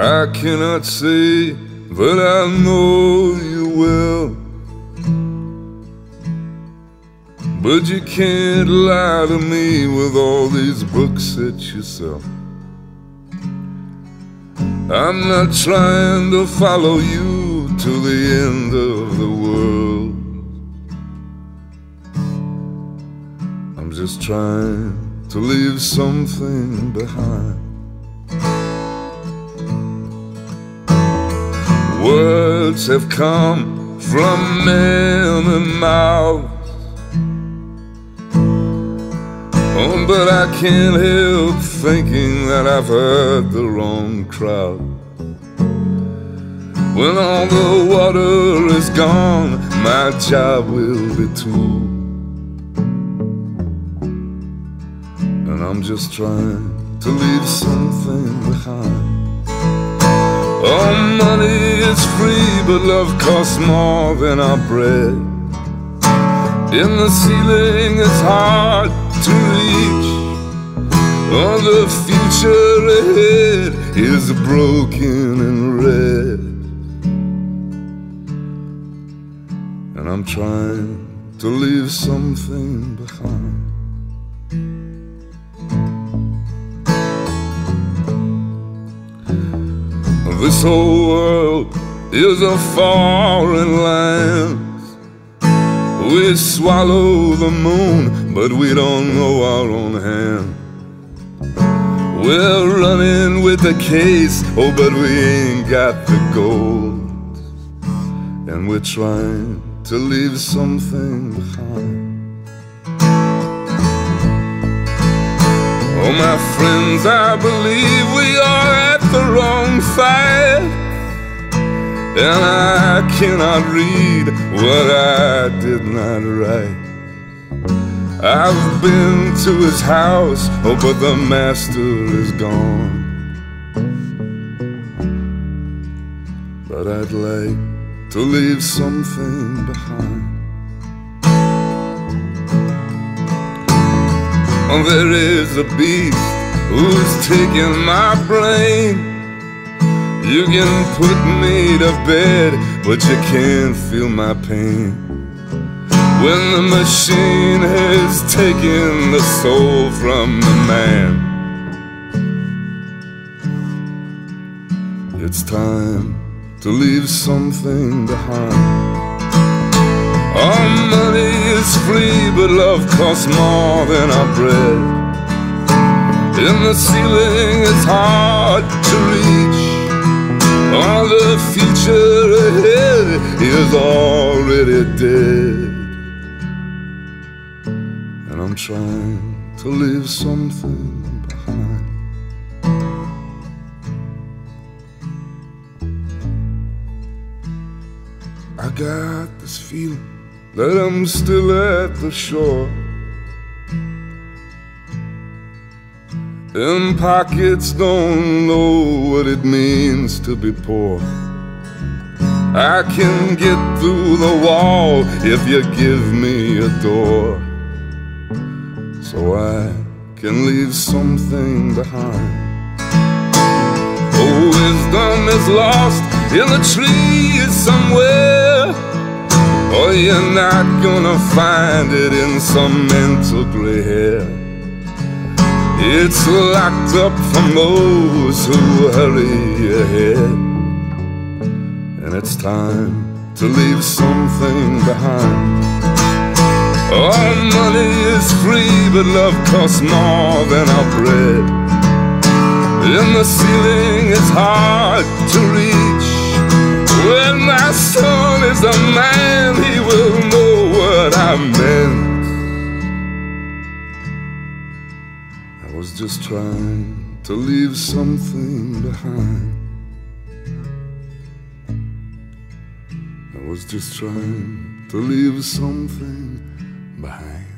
I cannot say but I know you will. But you can't lie to me with all these books that you sell. I'm not trying to follow you to the end of the world. I'm just trying to leave something behind. Words have come from many mouths. Oh, but I can't help thinking that I've heard the wrong crowd. When all the water is gone, my job will be too. And I'm just trying to leave something behind. Oh, money is free, but love costs more than our bread. In the ceiling, it's hard to reach. Oh, the future ahead is broken and red. And I'm trying to leave something behind. This whole world is a foreign land. We swallow the moon, but we don't know our own hand. We're running with the case, oh, but we ain't got the gold. And we're trying to leave something behind. Oh, my friends, I believe we are at the wrong fight. And I cannot read what I did not write. I've been to his house, oh, but the master is gone. But I'd like to leave something behind. Oh, there is a beast who's taking my brain. You can put me to bed, but you can't feel my pain. When the machine has taken the soul from the man, it's time to leave something behind. Our money is free, but love costs more than our bread. In the ceiling, it's hard to reach. All the future ahead is already dead. And I'm trying to leave something behind. I got this feeling that I'm still at the shore. And pockets don't know what it means to be poor. I can get through the wall if you give me a door. So I can leave something behind. Oh, wisdom is lost in the trees somewhere. Oh, you're not gonna find it in some mental gray hair. It's locked up from those who hurry ahead. And it's time to leave something behind. All money is free, but love costs more than our bread. In the ceiling, it's hard to reach. When my son is a man, just trying to leave something behind. I was just trying to leave something behind.